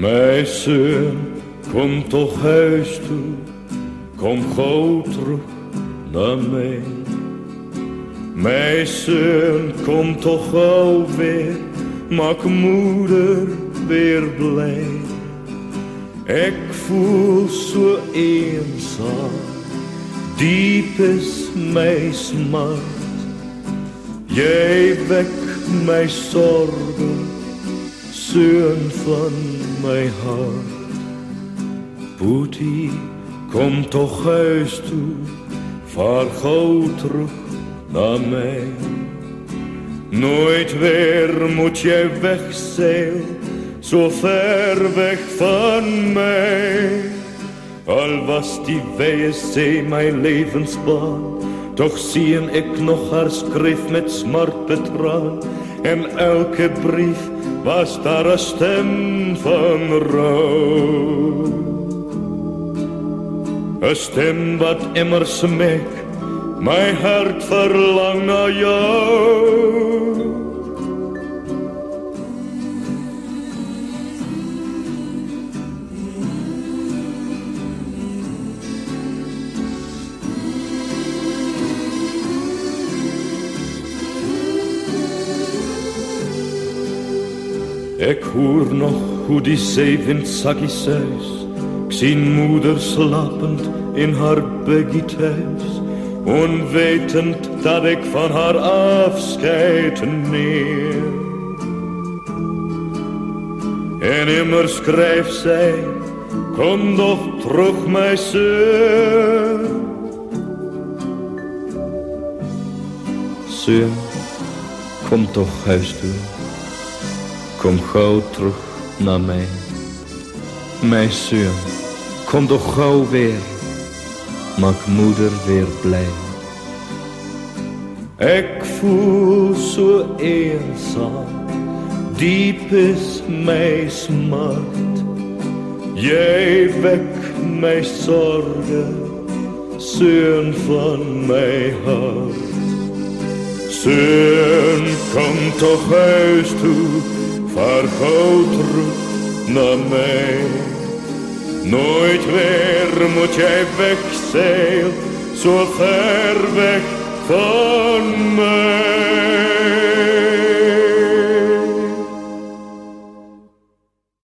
Zoon, kom toch huis toe, kom gauw terug naar mij. Zoon, kom toch gauw weer, maak moeder weer blij. Ik voel zo eenzaam, diep is mijn smart. Jij wekt mijn zorgen, zoon van mijn hart. Poetie, kom toch huis toe, vaar gauw terug naar mij. Nooit weer moet jij wegzeilen, zo ver weg van mij. Al was die wijze zee mijn levensbaan, toch zie ik nog haar schrift met smart betraan. En elke brief was daar een stem van rouw. Een stem wat immer smeekt, mijn hart verlangt naar jou. Ik hoor nog hoe die zeewind zakjes zuis. Ik zie moeder slapend in haar buggy thuis. Onwetend dat ik van haar afscheid neem. En immer schrijft zij, kom toch terug mijn zoon. Zoon, kom toch huis toe. Kom gauw terug naar mij. Mijn zoon, kom toch gauw weer. Maak moeder weer blij. Ik voel zo eenzaam, diep is mijn smart. Jij wekt mijn zorgen, zoon van mijn hart. Zoon, kom toch huis toe vaar gauw terug naar mij. Nooit weer moet jij wegzeilen, zo ver weg van mij.